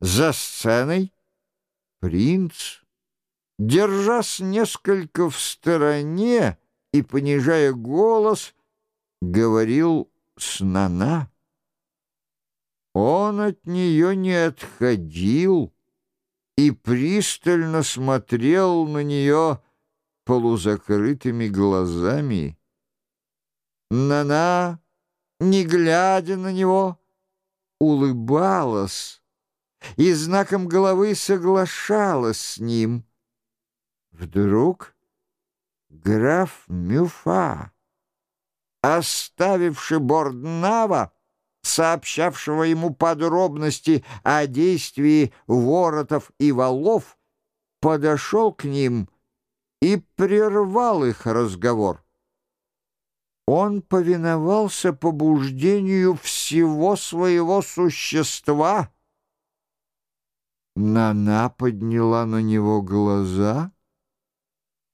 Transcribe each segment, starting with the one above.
За сценой принц, держась несколько в стороне и понижая голос, говорил с Нана. Он от нее не отходил и пристально смотрел на нее полузакрытыми глазами. Нана, не глядя на него, улыбалась и знаком головы соглашалась с ним. Вдруг граф Мюфа, оставивший Борднава, сообщавшего ему подробности о действии воротов и валов, подошел к ним и прервал их разговор. Он повиновался побуждению всего своего существа. Нана подняла на него глаза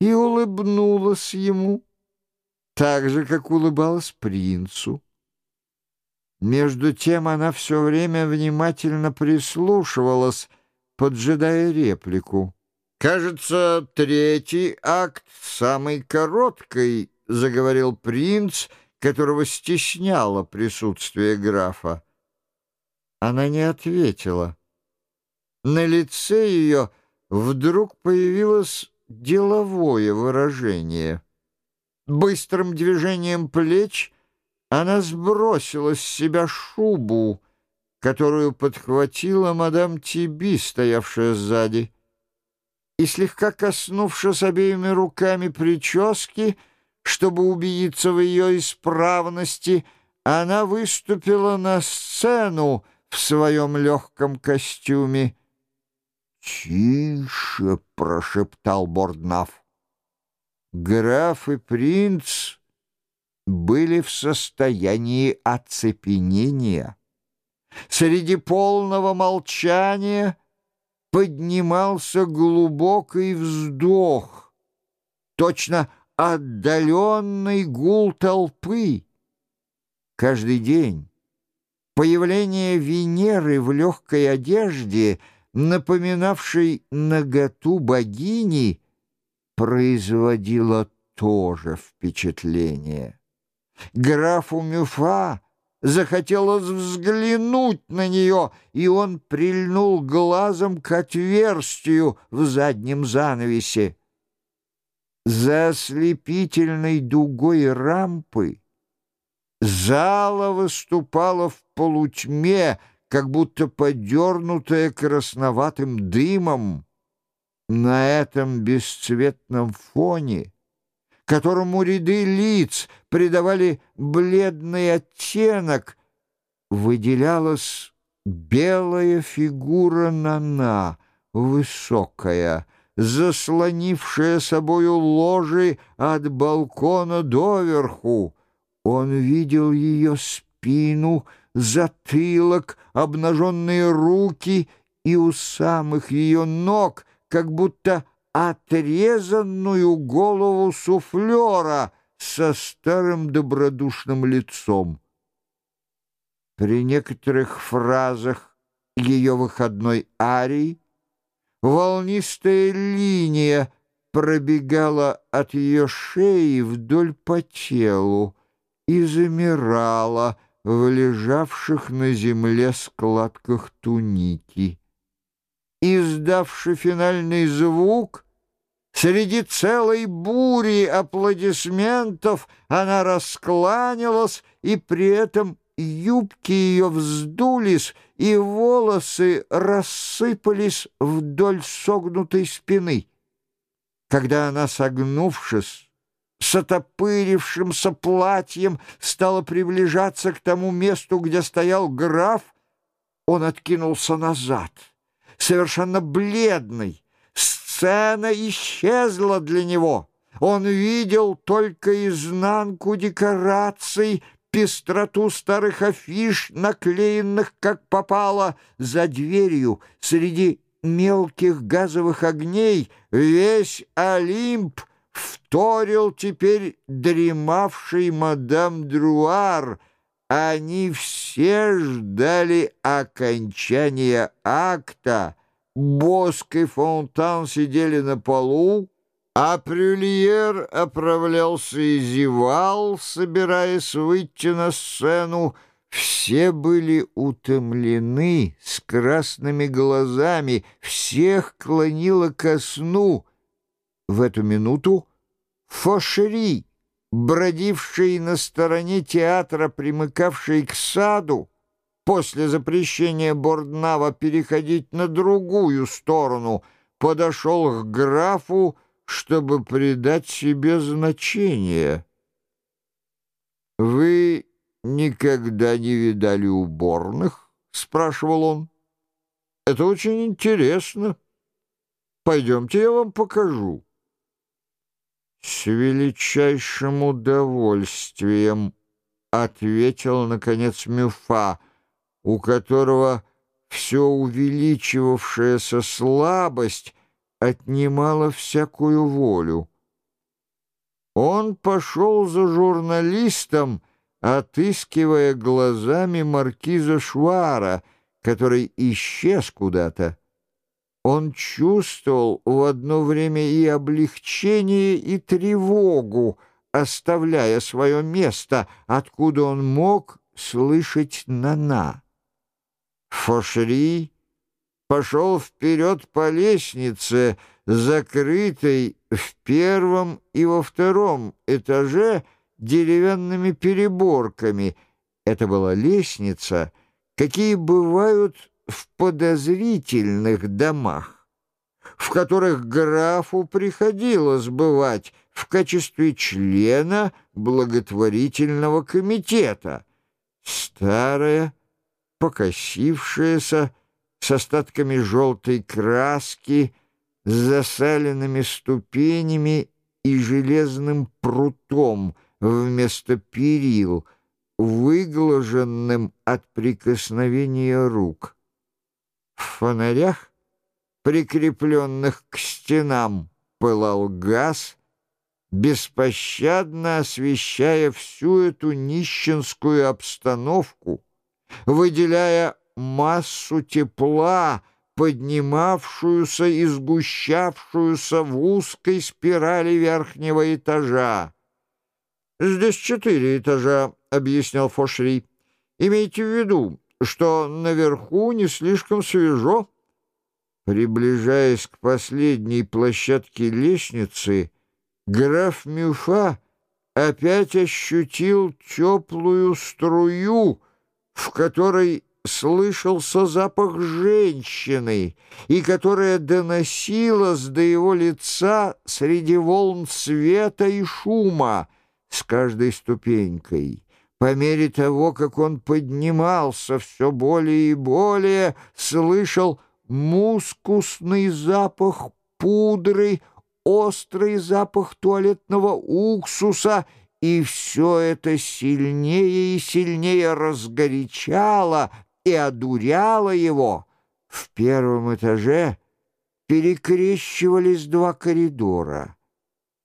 и улыбнулась ему, так же, как улыбалась принцу. Между тем она все время внимательно прислушивалась, поджидая реплику. «Кажется, третий акт самый короткий», — заговорил принц, которого стесняло присутствие графа. Она не ответила. На лице ее вдруг появилось деловое выражение. Быстрым движением плеч — она сбросила с себя шубу, которую подхватила мадам Тиби, стоявшая сзади, и, слегка коснувшись обеими руками прически, чтобы убедиться в ее исправности, она выступила на сцену в своем легком костюме. «Тише!» — прошептал Борднаф. Граф и принц были в состоянии оцепенения. Среди полного молчания поднимался глубокий вздох, точно отдаленный гул толпы. Каждый день появление Венеры в легкой одежде, напоминавшей наготу богини, производило тоже впечатление. Графу Мюфа захотелось взглянуть на нее, и он прильнул глазом к отверстию в заднем занавесе. За ослепительной дугой рампы зала выступала в полутьме, как будто подернутая красноватым дымом. На этом бесцветном фоне — которому ряды лиц придавали бледный оттенок, выделялась белая фигура Нана, высокая, заслонившая собою ложи от балкона доверху. Он видел ее спину, затылок, обнаженные руки и у самых ее ног, как будто отрезанную голову суфлера со старым добродушным лицом. При некоторых фразах ее выходной арии волнистая линия пробегала от ее шеи вдоль по телу и замирала в лежавших на земле складках туники. Издавший финальный звук, Среди целой бури аплодисментов она раскланялась, и при этом юбки ее вздулись, и волосы рассыпались вдоль согнутой спины. Когда она, согнувшись, с отопырившимся платьем стала приближаться к тому месту, где стоял граф, он откинулся назад, совершенно бледный, Сцена исчезла для него. Он видел только изнанку декораций, пестроту старых афиш, наклеенных как попало, за дверью, среди мелких газовых огней, весь Олимп вторил теперь дремавший мадам Друар, они все ждали окончания акта. Боск и Фонтан сидели на полу, а Прюльер оправлялся и зевал, собираясь выйти на сцену. Все были утомлены, с красными глазами, всех клонило ко сну. В эту минуту Фошери бродивший на стороне театра, примыкавший к саду, после запрещения Борднава переходить на другую сторону, подошел к графу, чтобы придать себе значение. «Вы никогда не видали уборных?» — спрашивал он. «Это очень интересно. Пойдемте, я вам покажу». «С величайшим удовольствием», — ответил, наконец, Мюфа, у которого все увеличивавшаяся слабость отнимала всякую волю. Он пошел за журналистом, отыскивая глазами маркиза Швара, который исчез куда-то. Он чувствовал в одно время и облегчение, и тревогу, оставляя свое место, откуда он мог слышать Нана. Фошери пошел вперед по лестнице, закрытой в первом и во втором этаже деревянными переборками. Это была лестница, какие бывают в подозрительных домах, в которых графу приходилось бывать в качестве члена благотворительного комитета. Старая, покосившаяся, с остатками желтой краски, с засаленными ступенями и железным прутом вместо перил, выглаженным от прикосновения рук. В фонарях, прикрепленных к стенам, пылал газ, беспощадно освещая всю эту нищенскую обстановку, выделяя массу тепла, поднимавшуюся и сгущавшуюся в узкой спирали верхнего этажа. «Здесь четыре этажа», — объяснял Фошри. «Имейте в виду, что наверху не слишком свежо. Приближаясь к последней площадке лестницы, граф Мюфа опять ощутил теплую струю, в которой слышался запах женщины и которая доносилась до его лица среди волн света и шума с каждой ступенькой. По мере того, как он поднимался все более и более, слышал мускусный запах пудры, острый запах туалетного уксуса, и все это сильнее и сильнее разгорячало и одуряло его. В первом этаже перекрещивались два коридора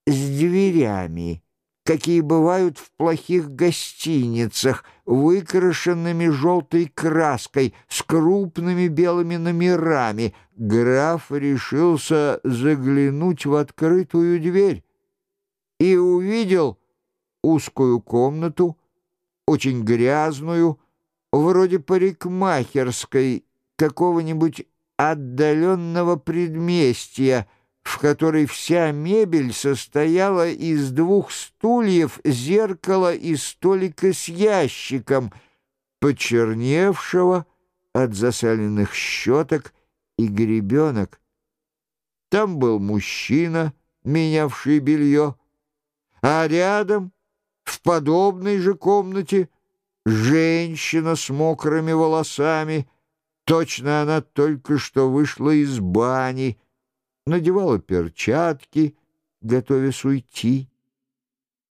с дверями, какие бывают в плохих гостиницах, выкрашенными желтой краской, с крупными белыми номерами. Граф решился заглянуть в открытую дверь и увидел узкую комнату, очень грязную, вроде парикмахерской какого-нибудь отдаленного предместья, в которой вся мебель состояла из двух стульев, зеркала и столика с ящиком, почерневшего от засаленных щеток и гребенок. Там был мужчина, менявший белье, а рядом, в подобной же комнате, женщина с мокрыми волосами, точно она только что вышла из бани, надевала перчатки, готовясь уйти.